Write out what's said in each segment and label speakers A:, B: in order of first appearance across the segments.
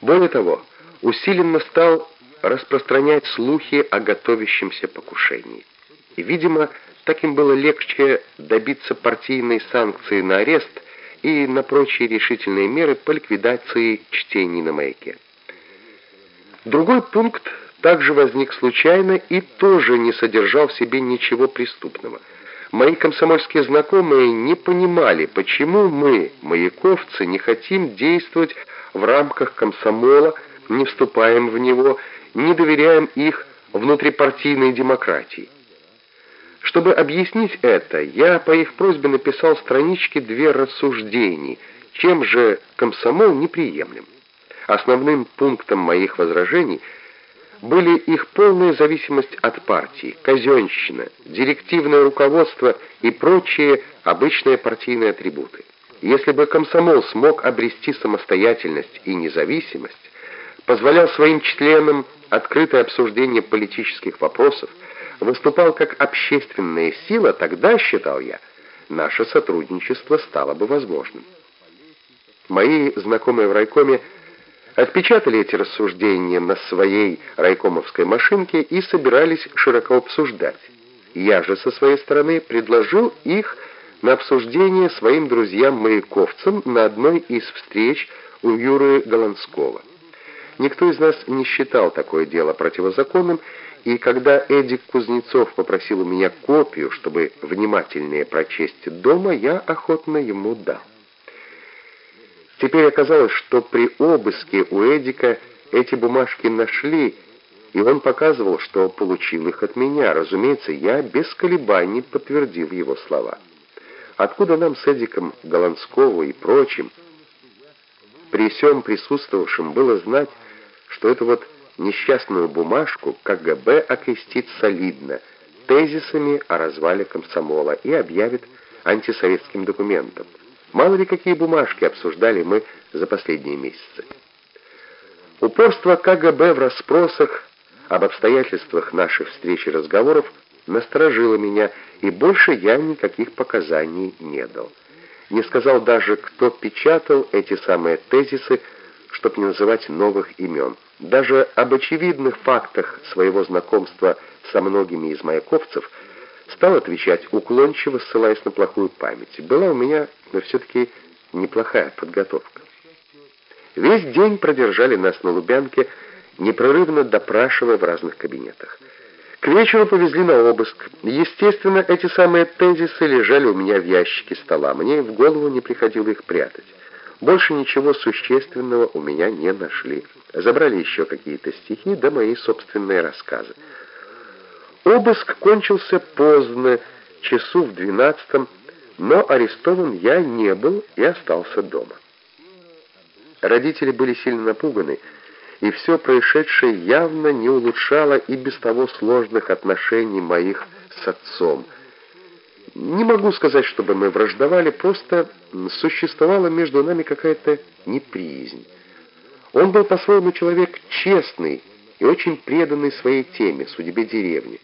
A: Более того, усиленно стал распространять слухи о готовящемся покушении. И, видимо, так им было легче добиться партийной санкции на арест и на прочие решительные меры по ликвидации чтений на маяке. Другой пункт также возник случайно и тоже не содержал в себе ничего преступного. Мои комсомольские знакомые не понимали, почему мы, маяковцы, не хотим действовать в рамках комсомола, не вступаем в него, не доверяем их внутрипартийной демократии. Чтобы объяснить это, я по их просьбе написал странички две рассуждений, чем же комсомол неприемлем. Основным пунктом моих возражений были их полная зависимость от партии, казенщина, директивное руководство и прочие обычные партийные атрибуты. Если бы комсомол смог обрести самостоятельность и независимость, позволял своим членам открытое обсуждение политических вопросов, выступал как общественная сила, тогда, считал я, наше сотрудничество стало бы возможным. Мои знакомые в райкоме отпечатали эти рассуждения на своей райкомовской машинке и собирались широко обсуждать. Я же со своей стороны предложил их на обсуждение своим друзьям-маяковцам на одной из встреч у Юры Голландского. Никто из нас не считал такое дело противозаконным, и когда Эдик Кузнецов попросил у меня копию, чтобы внимательнее прочесть дома, я охотно ему дал. Теперь оказалось, что при обыске у Эдика эти бумажки нашли, и он показывал, что получил их от меня. Разумеется, я без колебаний подтвердил его слова. Откуда нам с Эдиком Голландскову и прочим, при всем присутствовавшим, было знать, что эту вот несчастную бумажку КГБ окрестит солидно тезисами о развале комсомола и объявит антисоветским документом. Мало ли какие бумажки обсуждали мы за последние месяцы. Упорство КГБ в расспросах об обстоятельствах наших встреч и разговоров насторожило меня, и больше я никаких показаний не дал. Не сказал даже, кто печатал эти самые тезисы, чтобы не называть новых имен. Даже об очевидных фактах своего знакомства со многими из маяковцев – стал отвечать уклончиво, ссылаясь на плохую память. Была у меня, но все-таки неплохая подготовка. Весь день продержали нас на Лубянке, непрерывно допрашивая в разных кабинетах. К вечеру повезли на обыск. Естественно, эти самые тезисы лежали у меня в ящике стола. Мне в голову не приходило их прятать. Больше ничего существенного у меня не нашли. Забрали еще какие-то стихи, да мои собственные рассказы. Обыск кончился поздно, часу в двенадцатом, но арестован я не был и остался дома. Родители были сильно напуганы, и все происшедшее явно не улучшало и без того сложных отношений моих с отцом. Не могу сказать, чтобы мы враждовали, просто существовала между нами какая-то неприязнь. Он был по-своему человек честный и очень преданный своей теме, судьбе деревни.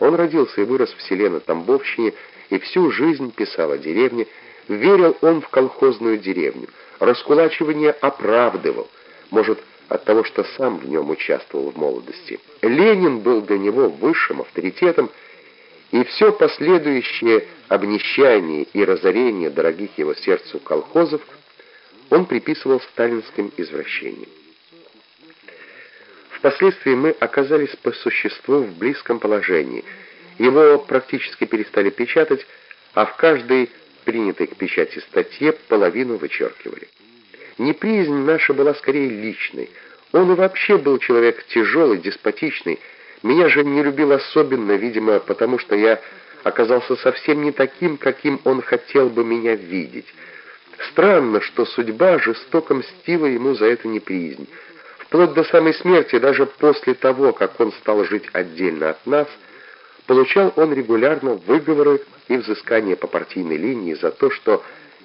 A: Он родился и вырос в селе на Тамбовщине и всю жизнь писал о деревне, верил он в колхозную деревню, раскулачивание оправдывал, может, от того, что сам в нем участвовал в молодости. Ленин был для него высшим авторитетом, и все последующее обнищание и разорение дорогих его сердцу колхозов он приписывал сталинским извращениям. Впоследствии мы оказались по существу в близком положении. Его практически перестали печатать, а в каждой принятой к печати статье половину вычеркивали. Неприязнь наша была скорее личной. Он и вообще был человек тяжелый, деспотичный. Меня же не любил особенно, видимо, потому что я оказался совсем не таким, каким он хотел бы меня видеть. Странно, что судьба жестоко мстила ему за эту неприязнь. Вплоть до самой смерти, даже после того, как он стал жить отдельно от нас, получал он регулярно выговоры и взыскания по партийной линии за то, что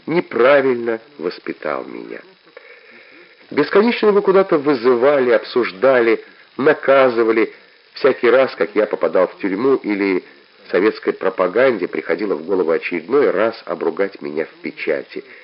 A: неправильно воспитал меня. Бесконечно его куда-то вызывали, обсуждали, наказывали, всякий раз, как я попадал в тюрьму или советской пропаганде приходило в голову очередной раз обругать меня в печати –